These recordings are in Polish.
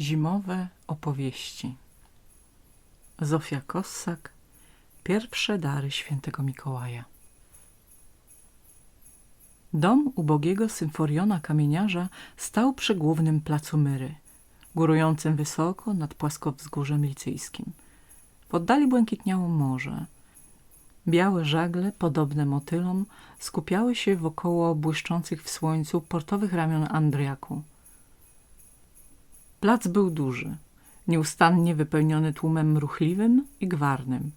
Zimowe opowieści Zofia Kossak Pierwsze dary świętego Mikołaja Dom ubogiego symforiona kamieniarza stał przy głównym placu Myry, górującym wysoko nad płaskowzgórzem licyjskim. W oddali błękitniało morze. Białe żagle, podobne motylom, skupiały się wokoło błyszczących w słońcu portowych ramion Andriaku – Plac był duży, nieustannie wypełniony tłumem ruchliwym i gwarnym,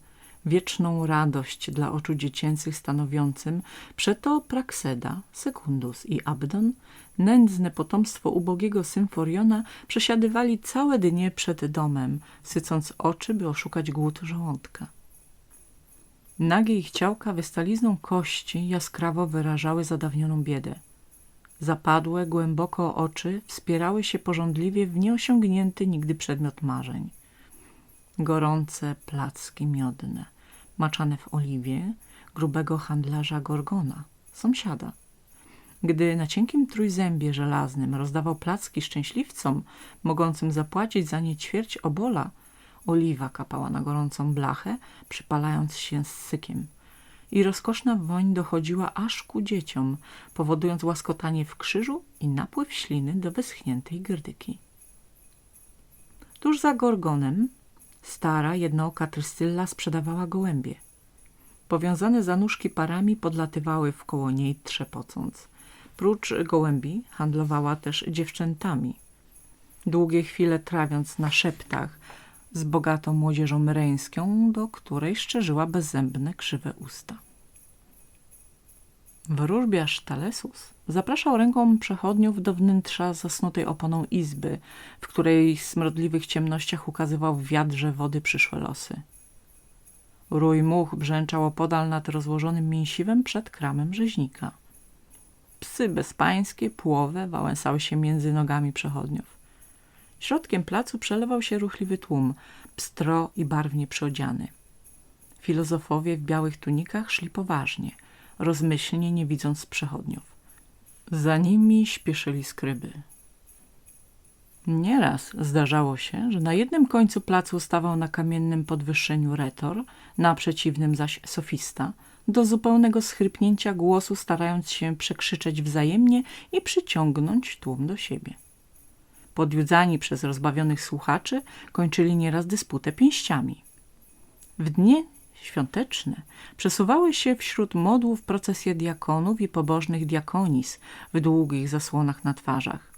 wieczną radość dla oczu dziecięcych stanowiącym przeto Prakseda, Sekundus i Abdon, nędzne potomstwo ubogiego Symforiona, przesiadywali całe dnie przed domem, sycąc oczy, by oszukać głód żołądka. Nagie ich ciałka wystalizną kości jaskrawo wyrażały zadawnioną biedę. Zapadłe, głęboko oczy wspierały się porządliwie w nieosiągnięty nigdy przedmiot marzeń. Gorące placki miodne, maczane w oliwie, grubego handlarza Gorgona, sąsiada. Gdy na cienkim trójzębie żelaznym rozdawał placki szczęśliwcom, mogącym zapłacić za nie ćwierć obola, oliwa kapała na gorącą blachę, przypalając się z sykiem – i rozkoszna woń dochodziła aż ku dzieciom, powodując łaskotanie w krzyżu i napływ śliny do wyschniętej gyrdyki. Tuż za Gorgonem stara, jednooka Trystylla sprzedawała gołębie. Powiązane za nóżki parami podlatywały wkoło niej trzepocąc. Prócz gołębi handlowała też dziewczętami. Długie chwile trawiąc na szeptach z bogatą młodzieżą myreńską, do której szczerzyła bezzębne, krzywe usta. Wróżbiarz Talesus zapraszał ręką przechodniów do wnętrza zasnutej oponą izby, w której w smrodliwych ciemnościach ukazywał w wiadrze wody przyszłe losy. Rój much brzęczał opodal nad rozłożonym mięsiwem przed kramem rzeźnika. Psy bezpańskie, płowe, wałęsały się między nogami przechodniów. Środkiem placu przelewał się ruchliwy tłum, pstro i barwnie przyodziany. Filozofowie w białych tunikach szli poważnie, rozmyślnie nie widząc przechodniów. Za nimi śpieszyli skryby. Nieraz zdarzało się, że na jednym końcu placu stawał na kamiennym podwyższeniu retor, na przeciwnym zaś sofista, do zupełnego schrypnięcia głosu starając się przekrzyczeć wzajemnie i przyciągnąć tłum do siebie podjudzani przez rozbawionych słuchaczy, kończyli nieraz dysputę pięściami. W dnie świąteczne przesuwały się wśród modłów procesje diakonów i pobożnych diakonis w długich zasłonach na twarzach.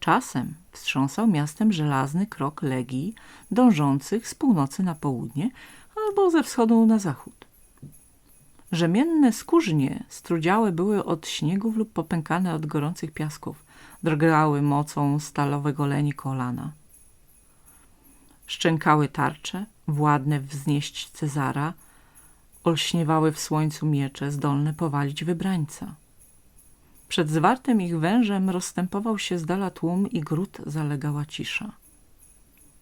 Czasem wstrząsał miastem żelazny krok legii dążących z północy na południe albo ze wschodu na zachód. Rzemienne skórznie strudziałe były od śniegów lub popękane od gorących piasków drgały mocą stalowego leni kolana. Szczękały tarcze, władne wznieść Cezara, olśniewały w słońcu miecze zdolne powalić wybrańca. Przed zwartym ich wężem rozstępował się z dala tłum i gród zalegała cisza.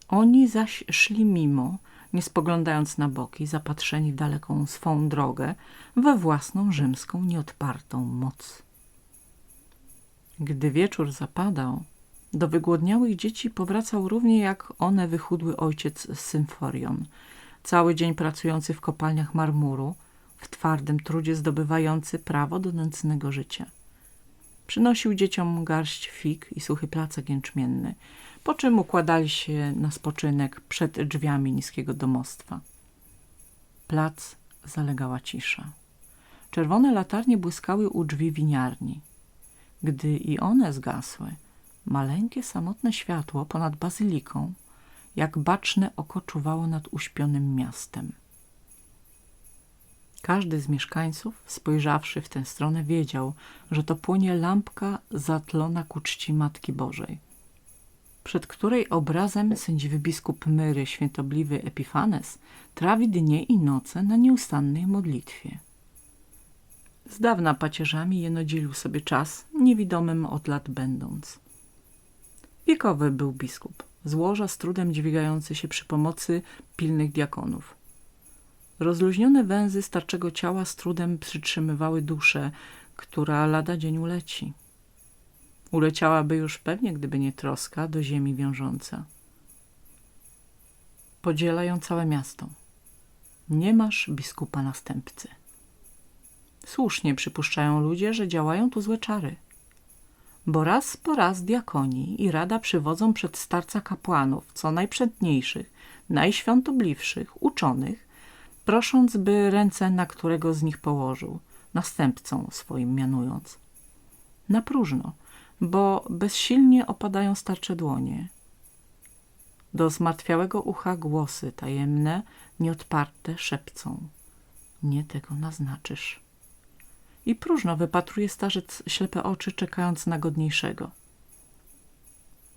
Oni zaś szli mimo, nie spoglądając na boki, zapatrzeni w daleką swą drogę, we własną rzymską nieodpartą moc. Gdy wieczór zapadał, do wygłodniałych dzieci powracał równie jak one wychudły ojciec Symforion, cały dzień pracujący w kopalniach marmuru, w twardym trudzie zdobywający prawo do nędznego życia. Przynosił dzieciom garść fig i suchy placek jęczmienny, po czym układali się na spoczynek przed drzwiami niskiego domostwa. Plac zalegała cisza. Czerwone latarnie błyskały u drzwi winiarni. Gdy i one zgasły, maleńkie, samotne światło ponad bazyliką, jak baczne oko czuwało nad uśpionym miastem. Każdy z mieszkańców, spojrzawszy w tę stronę, wiedział, że to płonie lampka zatlona ku czci Matki Bożej, przed której obrazem sędziwy biskup Myry, świętobliwy Epifanes, trawi dnie i noce na nieustannej modlitwie. Z dawna pacierzami jeno dzielił sobie czas, niewidomym od lat będąc. Wiekowy był biskup, złoża z trudem dźwigający się przy pomocy pilnych diakonów. Rozluźnione węzy starczego ciała z trudem przytrzymywały duszę, która lada dzień uleci. Uleciałaby już pewnie, gdyby nie troska do ziemi wiążąca. Podziela ją całe miasto. Nie masz biskupa następcy. Słusznie przypuszczają ludzie, że działają tu złe czary. Bo raz po raz diakoni i rada przywodzą przed starca kapłanów, co najprzedniejszych, najświątobliwszych, uczonych, prosząc, by ręce na którego z nich położył, następcą swoim mianując. Na próżno, bo bezsilnie opadają starcze dłonie. Do zmartwiałego ucha głosy tajemne, nieodparte szepcą. Nie tego naznaczysz. I próżno wypatruje starzec ślepe oczy, czekając na godniejszego.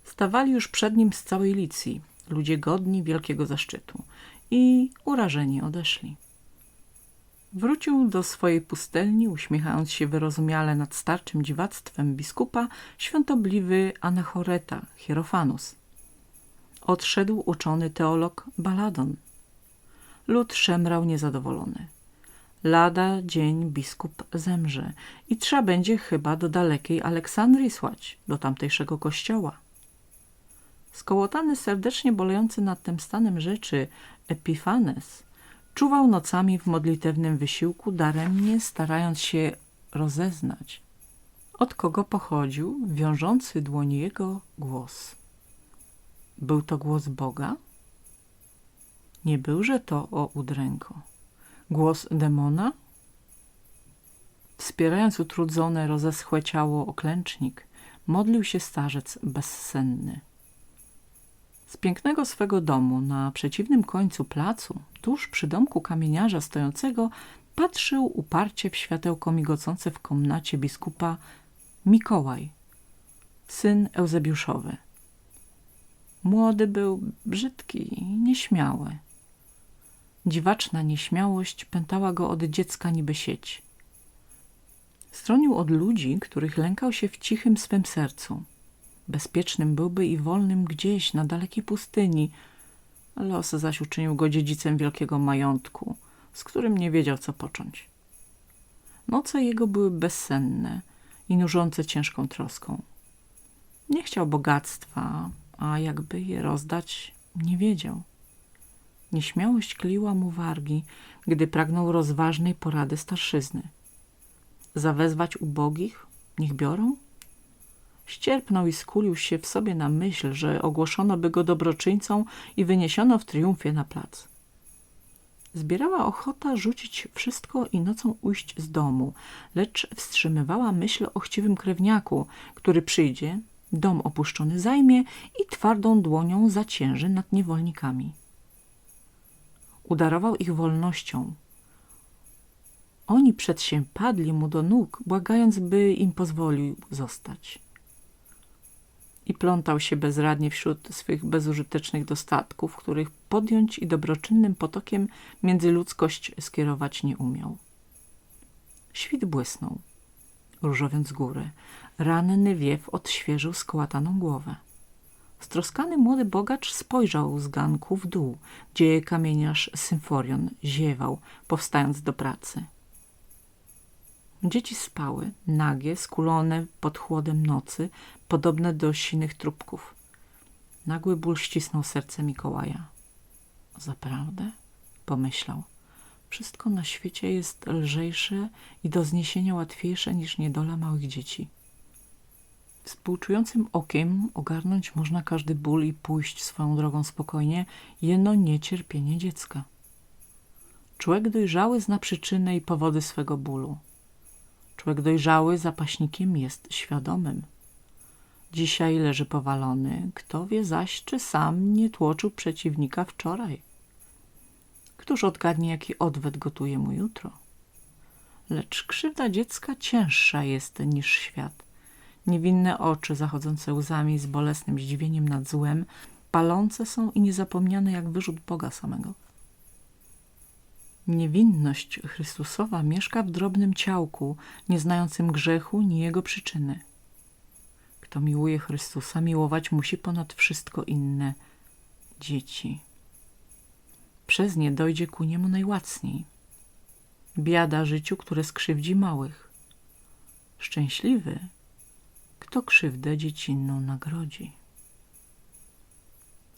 Stawali już przed nim z całej licji, ludzie godni wielkiego zaszczytu i urażeni odeszli. Wrócił do swojej pustelni, uśmiechając się wyrozumiale nad starczym dziwactwem biskupa, świątobliwy Anachoreta, Hierofanus. Odszedł uczony teolog Baladon. Lud szemrał niezadowolony. Lada dzień biskup zemrze i trzeba będzie chyba do dalekiej Aleksandrii słać, do tamtejszego kościoła. Skołotany, serdecznie bolejący nad tym stanem rzeczy Epifanes czuwał nocami w modlitewnym wysiłku, daremnie starając się rozeznać, od kogo pochodził wiążący dłoń jego głos. Był to głos Boga? Nie byłże to o udręko. Głos demona? Wspierając utrudzone, rozeschłe ciało oklęcznik, modlił się starzec bezsenny. Z pięknego swego domu na przeciwnym końcu placu, tuż przy domku kamieniarza stojącego, patrzył uparcie w światełko migocące w komnacie biskupa Mikołaj, syn Eusebiuszowy. Młody był brzydki i nieśmiały. Dziwaczna nieśmiałość pętała go od dziecka niby sieć. Stronił od ludzi, których lękał się w cichym swym sercu. Bezpiecznym byłby i wolnym gdzieś na dalekiej pustyni. Los zaś uczynił go dziedzicem wielkiego majątku, z którym nie wiedział, co począć. Noce jego były bezsenne i nużące ciężką troską. Nie chciał bogactwa, a jakby je rozdać, nie wiedział. Nieśmiałość kliła mu wargi, gdy pragnął rozważnej porady starszyzny. Zawezwać ubogich? Niech biorą? Ścierpnął i skulił się w sobie na myśl, że ogłoszono by go dobroczyńcą i wyniesiono w triumfie na plac. Zbierała ochota rzucić wszystko i nocą ujść z domu, lecz wstrzymywała myśl o chciwym krewniaku, który przyjdzie, dom opuszczony zajmie i twardą dłonią zacięży nad niewolnikami. Udarował ich wolnością. Oni przedsiępadli padli mu do nóg, błagając, by im pozwolił zostać i plątał się bezradnie wśród swych bezużytecznych dostatków, których podjąć i dobroczynnym potokiem międzyludzkość skierować nie umiał. Świt błysnął, różowiąc góry. Ranny wiew odświeżył skołataną głowę. Stroskany młody bogacz spojrzał z ganku w dół, gdzie kamieniarz Symforion ziewał, powstając do pracy. Dzieci spały, nagie, skulone pod chłodem nocy, podobne do sinych trupków. Nagły ból ścisnął serce Mikołaja. Zaprawdę? Pomyślał. Wszystko na świecie jest lżejsze i do zniesienia łatwiejsze niż niedola małych dzieci. Współczującym okiem ogarnąć można każdy ból i pójść swoją drogą spokojnie, jeno niecierpienie dziecka. Człowiek dojrzały zna przyczynę i powody swego bólu. Człowiek dojrzały zapaśnikiem jest świadomym. Dzisiaj leży powalony, kto wie zaś, czy sam nie tłoczył przeciwnika wczoraj. Któż odgadnie, jaki odwet gotuje mu jutro? Lecz krzywda dziecka cięższa jest niż świat. Niewinne oczy zachodzące łzami z bolesnym zdziwieniem nad złem, palące są i niezapomniane jak wyrzut Boga samego. Niewinność Chrystusowa mieszka w drobnym ciałku, nie znającym grzechu ni jego przyczyny. Kto miłuje Chrystusa, miłować musi ponad wszystko inne dzieci. Przez nie dojdzie ku niemu najłacniej. Biada życiu, które skrzywdzi małych. Szczęśliwy kto krzywdę dziecinną nagrodzi.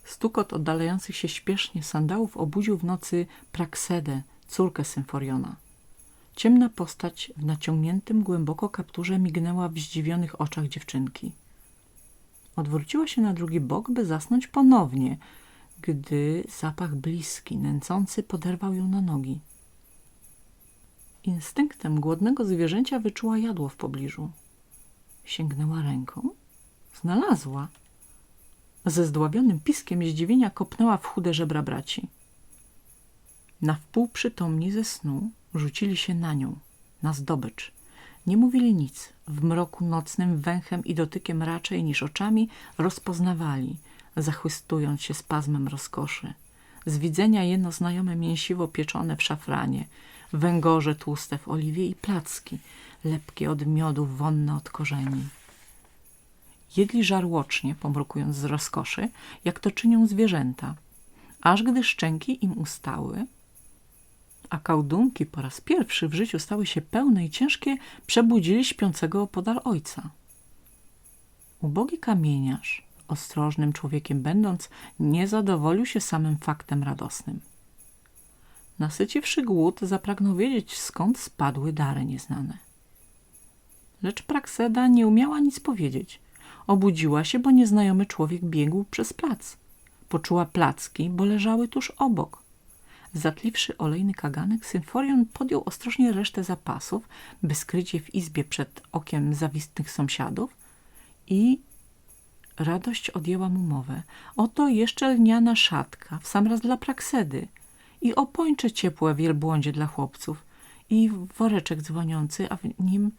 Stukot oddalających się śpiesznie sandałów obudził w nocy Praksedę, córkę Symforiona. Ciemna postać w naciągniętym głęboko kapturze mignęła w zdziwionych oczach dziewczynki. Odwróciła się na drugi bok, by zasnąć ponownie, gdy zapach bliski, nęcący poderwał ją na nogi. Instynktem głodnego zwierzęcia wyczuła jadło w pobliżu. Sięgnęła ręką. Znalazła. Ze zdławionym piskiem zdziwienia kopnęła w chude żebra braci. Na wpół przytomni ze snu rzucili się na nią, na zdobycz. Nie mówili nic. W mroku nocnym węchem i dotykiem raczej niż oczami rozpoznawali, zachwystując się spazmem rozkoszy. Z widzenia jedno znajome mięsiwo pieczone w szafranie, węgorze tłuste w oliwie i placki, lepkie od miodu, wonne od korzeni. Jedli żarłocznie, pomrukując z rozkoszy, jak to czynią zwierzęta, aż gdy szczęki im ustały, a kałdunki po raz pierwszy w życiu stały się pełne i ciężkie, przebudzili śpiącego opodal ojca. Ubogi kamieniarz, ostrożnym człowiekiem będąc, nie zadowolił się samym faktem radosnym. Nasyciwszy głód, zapragnął wiedzieć, skąd spadły dary nieznane. Lecz Prakseda nie umiała nic powiedzieć. Obudziła się, bo nieznajomy człowiek biegł przez plac. Poczuła placki, bo leżały tuż obok. Zatliwszy olejny kaganek, Symforion podjął ostrożnie resztę zapasów, by skryć je w izbie przed okiem zawistnych sąsiadów i radość odjęła mu mowę. Oto jeszcze lniana szatka, w sam raz dla Praksedy i opończe ciepłe wielbłądzie dla chłopców i woreczek dzwoniący, a w nim...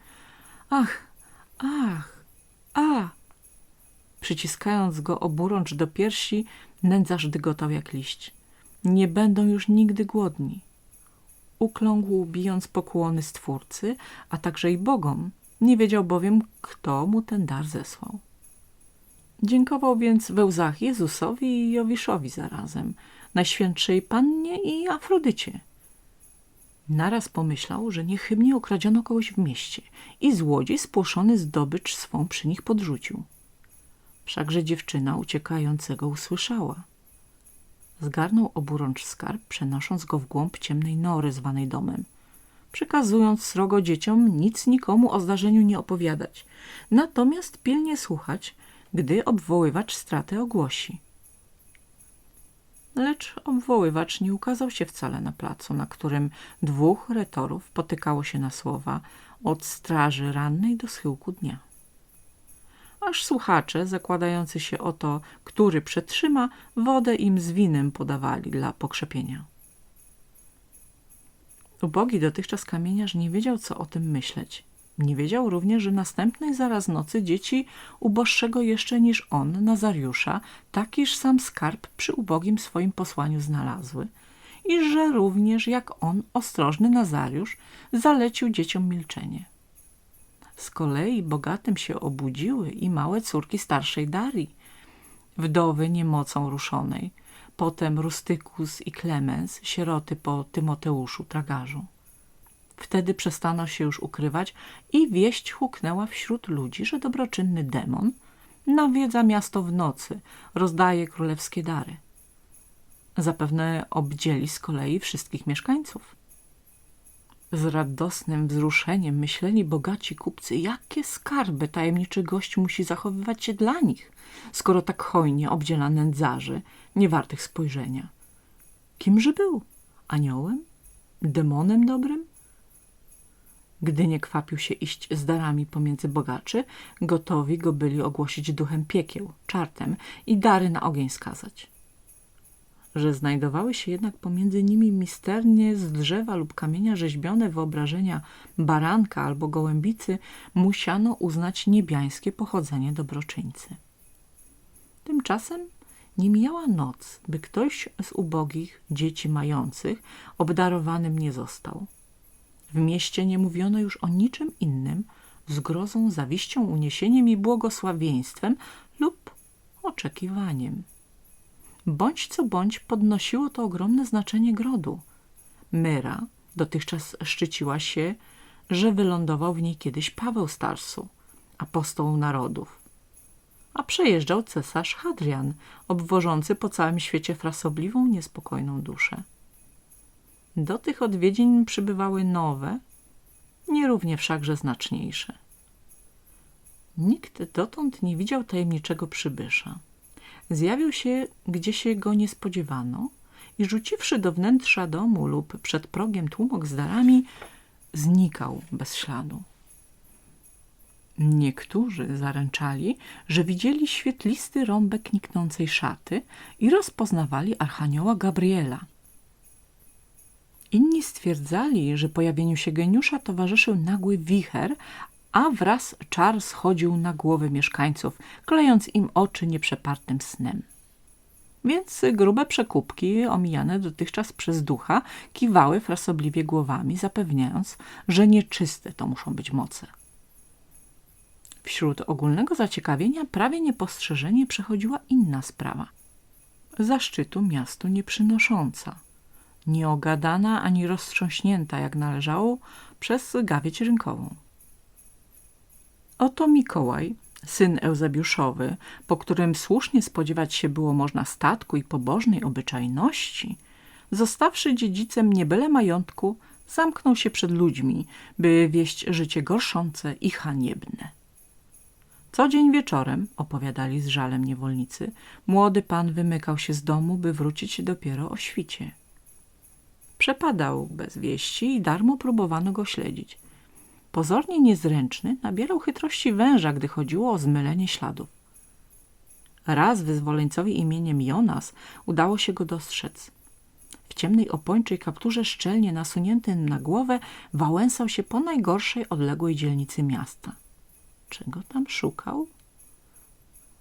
Ach, ach, a! Przyciskając go oburącz do piersi, nędzarz dygotał jak liść. Nie będą już nigdy głodni. Ukląkł, bijąc pokłony Stwórcy, a także i Bogom. Nie wiedział bowiem, kto mu ten dar zesłał. Dziękował więc we łzach Jezusowi i Jowiszowi zarazem, Najświętszej Pannie i Afrodycie. Naraz pomyślał, że niechybnie okradziono kogoś w mieście i złodziej spłoszony zdobycz swą przy nich podrzucił. Wszakże dziewczyna uciekającego usłyszała. Zgarnął oburącz skarb, przenosząc go w głąb ciemnej nory zwanej domem. Przekazując srogo dzieciom, nic nikomu o zdarzeniu nie opowiadać, natomiast pilnie słuchać, gdy obwoływacz stratę ogłosi. Lecz obwoływacz nie ukazał się wcale na placu, na którym dwóch retorów potykało się na słowa od straży rannej do schyłku dnia. Aż słuchacze, zakładający się o to, który przetrzyma, wodę im z winem podawali dla pokrzepienia. Ubogi dotychczas kamieniarz nie wiedział, co o tym myśleć. Nie wiedział również, że następnej zaraz nocy dzieci uboższego jeszcze niż on, Nazariusza, takiż sam skarb przy ubogim swoim posłaniu znalazły i że również jak on, ostrożny Nazariusz, zalecił dzieciom milczenie. Z kolei bogatym się obudziły i małe córki starszej Darii, wdowy niemocą ruszonej, potem Rustykus i Klemens, sieroty po Tymoteuszu, tragarzu. Wtedy przestano się już ukrywać i wieść huknęła wśród ludzi, że dobroczynny demon nawiedza miasto w nocy, rozdaje królewskie dary. Zapewne obdzieli z kolei wszystkich mieszkańców. Z radosnym wzruszeniem myśleli bogaci kupcy, jakie skarby tajemniczy gość musi zachowywać się dla nich, skoro tak hojnie obdziela nędzarzy, niewartych spojrzenia. Kimże był? Aniołem? Demonem dobrym? Gdy nie kwapił się iść z darami pomiędzy bogaczy, gotowi go byli ogłosić duchem piekieł, czartem i dary na ogień skazać. Że znajdowały się jednak pomiędzy nimi misternie z drzewa lub kamienia rzeźbione wyobrażenia baranka albo gołębicy, musiano uznać niebiańskie pochodzenie dobroczyńcy. Tymczasem nie mijała noc, by ktoś z ubogich dzieci mających obdarowanym nie został. W mieście nie mówiono już o niczym innym, z grozą, zawiścią, uniesieniem i błogosławieństwem lub oczekiwaniem. Bądź co bądź podnosiło to ogromne znaczenie grodu. Myra dotychczas szczyciła się, że wylądował w niej kiedyś Paweł Starsu, apostoł narodów. A przejeżdżał cesarz Hadrian, obwożący po całym świecie frasobliwą, niespokojną duszę. Do tych odwiedzin przybywały nowe, nierównie wszakże znaczniejsze. Nikt dotąd nie widział tajemniczego przybysza. Zjawił się, gdzie się go nie spodziewano i rzuciwszy do wnętrza domu lub przed progiem tłumok z darami, znikał bez śladu. Niektórzy zaręczali, że widzieli świetlisty rąbek niknącej szaty i rozpoznawali Archanioła Gabriela. Inni stwierdzali, że pojawieniu się geniusza towarzyszył nagły wicher, a wraz czar schodził na głowy mieszkańców, klejąc im oczy nieprzepartym snem. Więc grube przekupki, omijane dotychczas przez ducha, kiwały frasobliwie głowami, zapewniając, że nieczyste to muszą być moce. Wśród ogólnego zaciekawienia prawie niepostrzeżenie przechodziła inna sprawa. Zaszczytu miastu nie przynosząca. Nieogadana ani roztrząśnięta, jak należało, przez gawieć rynkową. Oto Mikołaj, syn Eusebiuszowy, po którym słusznie spodziewać się było można statku i pobożnej obyczajności, zostawszy dziedzicem nie byle majątku, zamknął się przed ludźmi, by wieść życie gorszące i haniebne. Co dzień wieczorem, opowiadali z żalem niewolnicy, młody pan wymykał się z domu, by wrócić dopiero o świcie. Przepadał bez wieści i darmo próbowano go śledzić. Pozornie niezręczny, nabierał chytrości węża, gdy chodziło o zmylenie śladów. Raz wyzwoleńcowi imieniem Jonas udało się go dostrzec. W ciemnej opończej kapturze szczelnie nasuniętym na głowę wałęsał się po najgorszej odległej dzielnicy miasta. Czego tam szukał?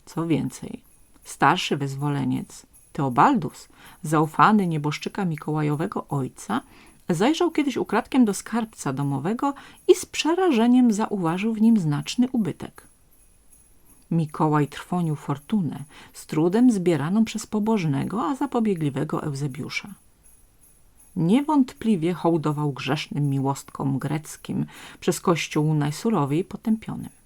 Co więcej, starszy wyzwoleniec, Teobaldus, zaufany nieboszczyka Mikołajowego ojca, Zajrzał kiedyś ukradkiem do skarbca domowego i z przerażeniem zauważył w nim znaczny ubytek. Mikołaj trwonił fortunę, z trudem zbieraną przez pobożnego, a zapobiegliwego Eusebiusza. Niewątpliwie hołdował grzesznym miłostkom greckim, przez kościół najsurowiej potępionym.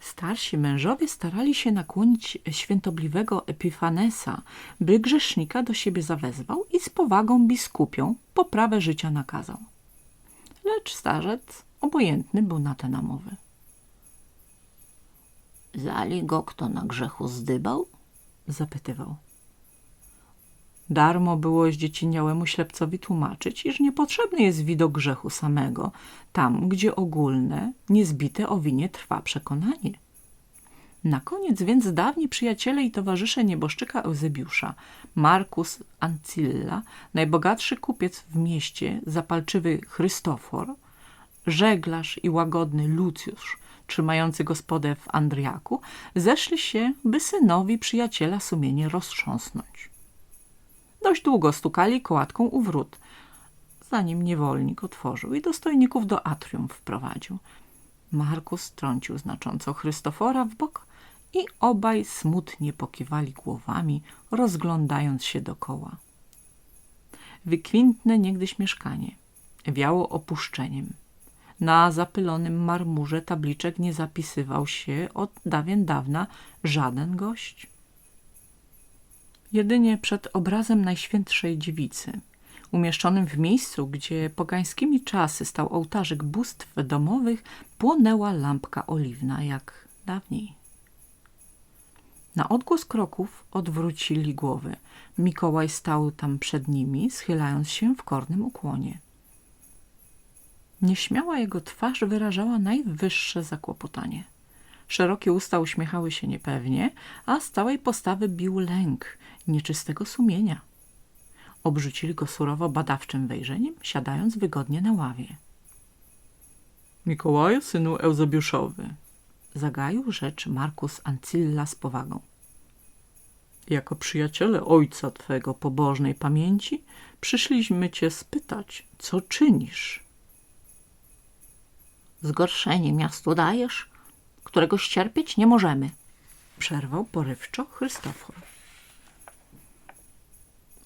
Starsi mężowie starali się nakłonić świętobliwego Epifanesa, by grzesznika do siebie zawezwał i z powagą biskupią poprawę życia nakazał. Lecz starzec obojętny był na te namowy. Zali go kto na grzechu zdybał? Zapytywał. Darmo było zdzieciniałemu ślepcowi tłumaczyć, iż niepotrzebny jest widok grzechu samego, tam, gdzie ogólne, niezbite o winie trwa przekonanie. Na koniec więc dawni przyjaciele i towarzysze nieboszczyka Eusebiusza, Markus Ancilla, najbogatszy kupiec w mieście, zapalczywy Chrystofor, żeglarz i łagodny Lucjusz, trzymający gospodę w Andriaku, zeszli się, by synowi przyjaciela sumienie roztrząsnąć. Dość długo stukali kołatką u wrót, zanim niewolnik otworzył i dostojników do atrium wprowadził. Markus trącił znacząco Chrystofora w bok i obaj smutnie pokiwali głowami, rozglądając się dokoła. Wykwintne niegdyś mieszkanie wiało opuszczeniem. Na zapylonym marmurze tabliczek nie zapisywał się od dawien dawna żaden gość. Jedynie przed obrazem Najświętszej Dziewicy, umieszczonym w miejscu, gdzie pogańskimi czasy stał ołtarzyk bóstw domowych, płonęła lampka oliwna, jak dawniej. Na odgłos kroków odwrócili głowy. Mikołaj stał tam przed nimi, schylając się w kornym ukłonie. Nieśmiała jego twarz wyrażała najwyższe zakłopotanie. Szerokie usta uśmiechały się niepewnie, a z całej postawy bił lęk nieczystego sumienia. Obrzucili go surowo badawczym wejrzeniem, siadając wygodnie na ławie. Mikołaju, synu Eusebiuszowy, zagaił rzecz Markus Ancilla z powagą. Jako przyjaciele ojca twego pobożnej pamięci przyszliśmy cię spytać, co czynisz. Zgorszenie miastu dajesz, którego ścierpieć nie możemy. Przerwał porywczo Chrystofor.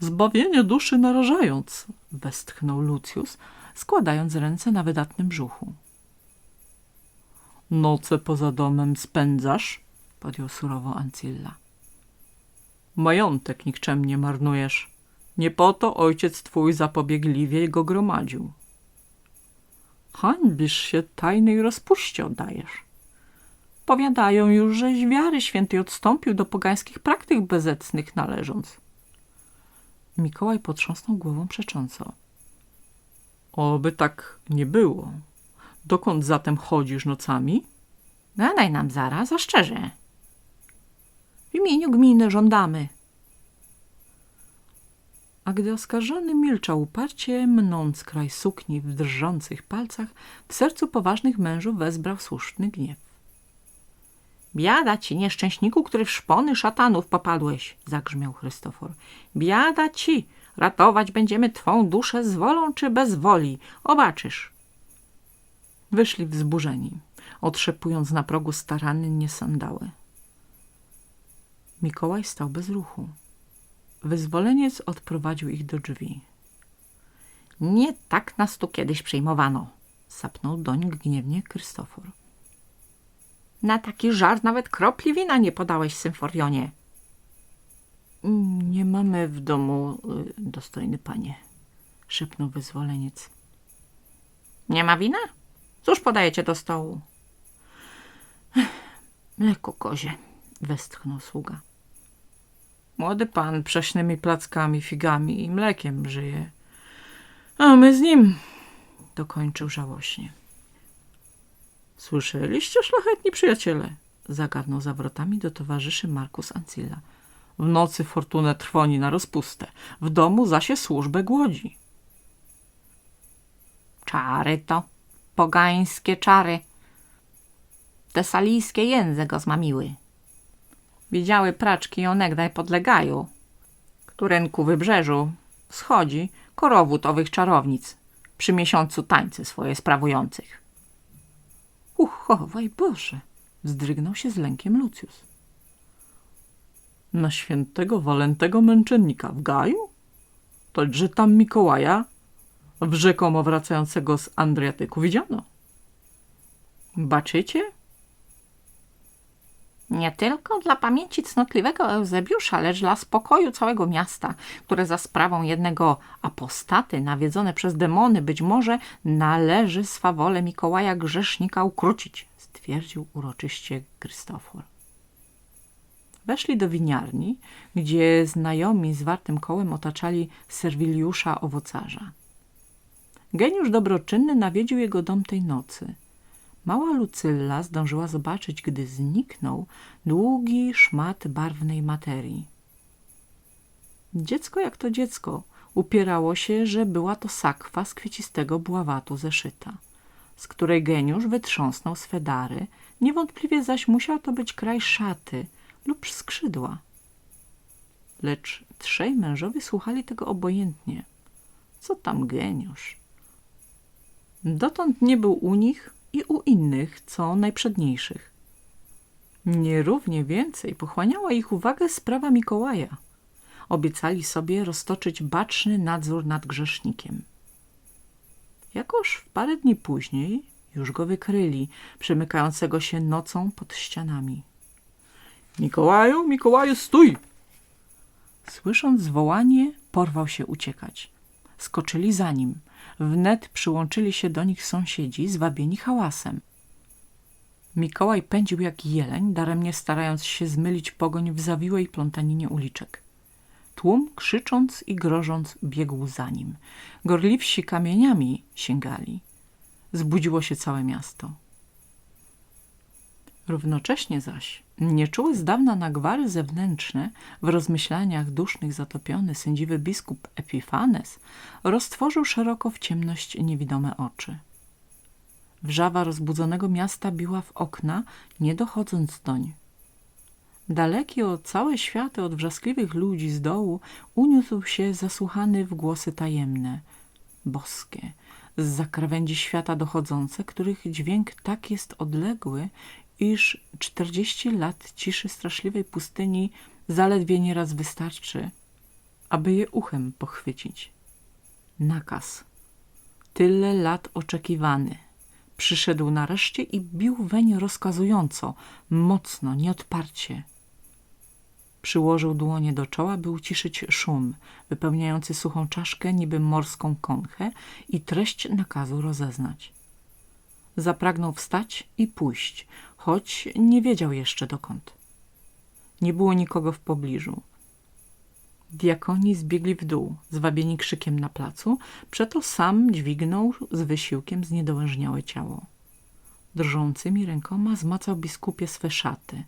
Zbawienie duszy narażając, westchnął Lucius, składając ręce na wydatnym brzuchu. Noce poza domem spędzasz? Podjął surowo Ancilla. Majątek nikczemnie marnujesz. Nie po to ojciec twój zapobiegliwie go gromadził. Hańbisz się tajnej rozpuście oddajesz. Powiadają już, żeś wiary świętej odstąpił do pogańskich praktyk bezecnych należąc. Mikołaj potrząsnął głową przecząco. Oby tak nie było. Dokąd zatem chodzisz nocami? Gadaj nam zaraz, a szczerze. W imieniu gminy żądamy. A gdy oskarżony milczał uparcie, mnąc kraj sukni w drżących palcach, w sercu poważnych mężów wezbrał słuszny gniew. Biada ci, nieszczęśniku, który w szpony szatanów popadłeś, zagrzmiał Chrystofor. Biada ci, ratować będziemy twą duszę z wolą czy bez woli. Obaczysz. Wyszli wzburzeni, otrzepując na progu starannie sandały. Mikołaj stał bez ruchu. Wyzwoleniec odprowadził ich do drzwi. Nie tak nas tu kiedyś przyjmowano. Sapnął doń gniewnie Krystofor. Na taki żart nawet kropli wina nie podałeś, Symforionie. Nie mamy w domu, y, dostojny panie, szepnął wyzwoleniec. Nie ma wina? Cóż podajecie do stołu? Mleko kozie, westchnął sługa. Młody pan prześnymi plackami, figami i mlekiem żyje. A my z nim, dokończył żałośnie. Słyszeliście, szlachetni przyjaciele? Zagarnął zawrotami do towarzyszy Markus Ancilla. W nocy fortunę trwoni na rozpustę, w domu zasie służbę głodzi. Czary to, pogańskie czary. Tesalijskie jędze go zmamiły. Widziały praczki onegdaj podlegają. Któren ku wybrzeżu schodzi korowód owych czarownic przy miesiącu tańce swoje sprawujących. Uchowaj Boże! Wzdrygnął się z lękiem Lucius. Na świętego Walentego męczennika w Gaju? Toćże tam Mikołaja w rzekomo wracającego z Andriatyku widziano. Baczycie? Nie tylko dla pamięci cnotliwego Eusebiusza, lecz dla spokoju całego miasta, które za sprawą jednego apostaty nawiedzone przez demony być może należy swawolę Mikołaja grzesznika ukrócić, stwierdził uroczyście Krystofor. Weszli do winiarni, gdzie znajomi zwartym kołem otaczali serwiliusza owocarza. Geniusz dobroczynny nawiedził jego dom tej nocy. Mała Lucylla zdążyła zobaczyć, gdy zniknął, długi szmat barwnej materii. Dziecko jak to dziecko upierało się, że była to sakwa z kwiecistego bławatu zeszyta, z której geniusz wytrząsnął swe dary, niewątpliwie zaś musiał to być kraj szaty lub skrzydła. Lecz trzej mężowie słuchali tego obojętnie. Co tam geniusz? Dotąd nie był u nich i u innych, co najprzedniejszych. Nierównie więcej pochłaniała ich uwagę sprawa Mikołaja. Obiecali sobie roztoczyć baczny nadzór nad grzesznikiem. Jakoż w parę dni później już go wykryli, przemykającego się nocą pod ścianami. Mikołaju, Mikołaju, stój! Słysząc zwołanie, porwał się uciekać. Skoczyli za nim. Wnet przyłączyli się do nich sąsiedzi, zwabieni hałasem. Mikołaj pędził jak jeleń, daremnie starając się zmylić pogoń w zawiłej plątaninie uliczek. Tłum, krzycząc i grożąc, biegł za nim. Gorliwsi kamieniami sięgali. Zbudziło się całe miasto. Równocześnie zaś nieczuły z dawna na gwary zewnętrzne, w rozmyślaniach dusznych zatopiony sędziwy biskup Epifanes roztworzył szeroko w ciemność niewidome oczy. Wrzawa rozbudzonego miasta biła w okna, nie dochodząc doń. Daleki o całe światy od wrzaskliwych ludzi z dołu uniósł się zasłuchany w głosy tajemne, boskie, z zakrawędzi świata dochodzące, których dźwięk tak jest odległy, iż czterdzieści lat ciszy straszliwej pustyni zaledwie nieraz wystarczy, aby je uchem pochwycić. Nakaz. Tyle lat oczekiwany. Przyszedł nareszcie i bił weń rozkazująco, mocno, nieodparcie. Przyłożył dłonie do czoła, by uciszyć szum, wypełniający suchą czaszkę niby morską konchę i treść nakazu rozeznać. Zapragnął wstać i pójść, choć nie wiedział jeszcze dokąd. Nie było nikogo w pobliżu. Diakoni zbiegli w dół, zwabieni krzykiem na placu, przeto sam dźwignął z wysiłkiem zniedołężniałe ciało. Drżącymi rękoma zmacał biskupie swe szaty.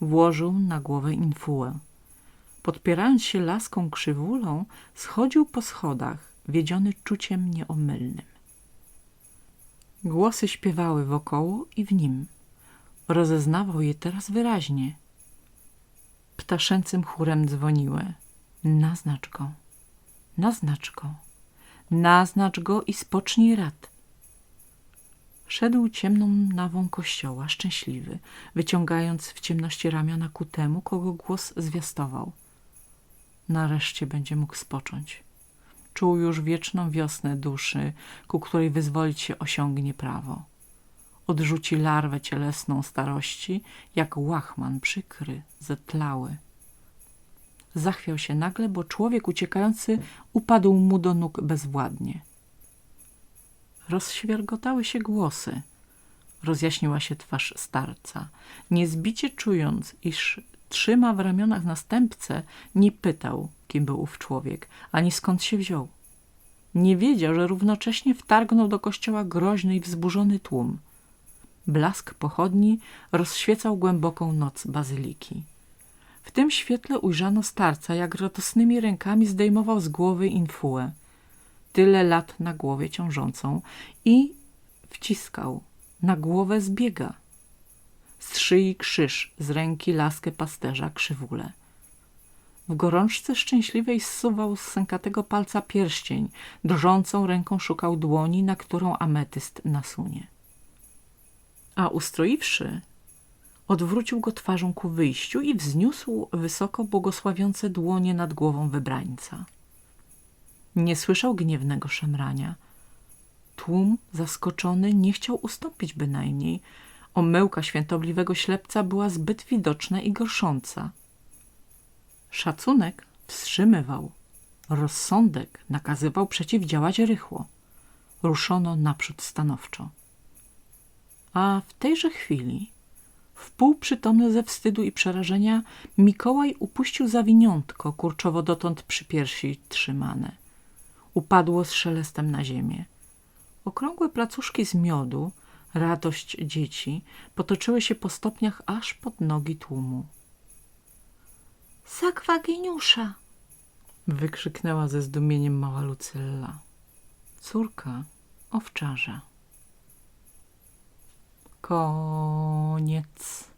Włożył na głowę infułę. Podpierając się laską krzywulą, schodził po schodach, wiedziony czuciem nieomylnym. Głosy śpiewały wokoło i w nim. Rozeznawał je teraz wyraźnie. Ptaszęcym chórem dzwoniły. Naznacz go, naznacz go, naznacz go i spocznij rad. Szedł ciemną nawą kościoła, szczęśliwy, wyciągając w ciemności ramiona ku temu, kogo głos zwiastował. Nareszcie będzie mógł spocząć. Czuł już wieczną wiosnę duszy, ku której wyzwolić się osiągnie prawo. Odrzuci larwę cielesną starości, jak łachman przykry, zetlały. Zachwiał się nagle, bo człowiek uciekający upadł mu do nóg bezwładnie. Rozświergotały się głosy. Rozjaśniła się twarz starca. Niezbicie czując, iż trzyma w ramionach następcę, nie pytał, kim był ów człowiek, ani skąd się wziął. Nie wiedział, że równocześnie wtargnął do kościoła groźny i wzburzony tłum. Blask pochodni rozświecał głęboką noc bazyliki. W tym świetle ujrzano starca, jak radosnymi rękami zdejmował z głowy infułę, tyle lat na głowie ciążącą i wciskał na głowę zbiega. Z szyi krzyż, z ręki laskę pasterza krzywulę. W gorączce szczęśliwej zsuwał z sękatego palca pierścień, drżącą ręką szukał dłoni, na którą ametyst nasunie. A ustroiwszy, odwrócił go twarzą ku wyjściu i wzniósł wysoko błogosławiące dłonie nad głową wybrańca. Nie słyszał gniewnego szemrania. Tłum, zaskoczony, nie chciał ustąpić bynajmniej. Omyłka świętobliwego ślepca była zbyt widoczna i gorsząca. Szacunek wstrzymywał. Rozsądek nakazywał przeciwdziałać rychło. Ruszono naprzód stanowczo. A w tejże chwili Wpółprzytomny ze wstydu i przerażenia, Mikołaj upuścił zawiniątko, kurczowo dotąd przy piersi trzymane. Upadło z szelestem na ziemię. Okrągłe placuszki z miodu, radość dzieci, potoczyły się po stopniach aż pod nogi tłumu. Sakwa geniusza! Wykrzyknęła ze zdumieniem mała Lucylla. Córka owczarza. Koniec.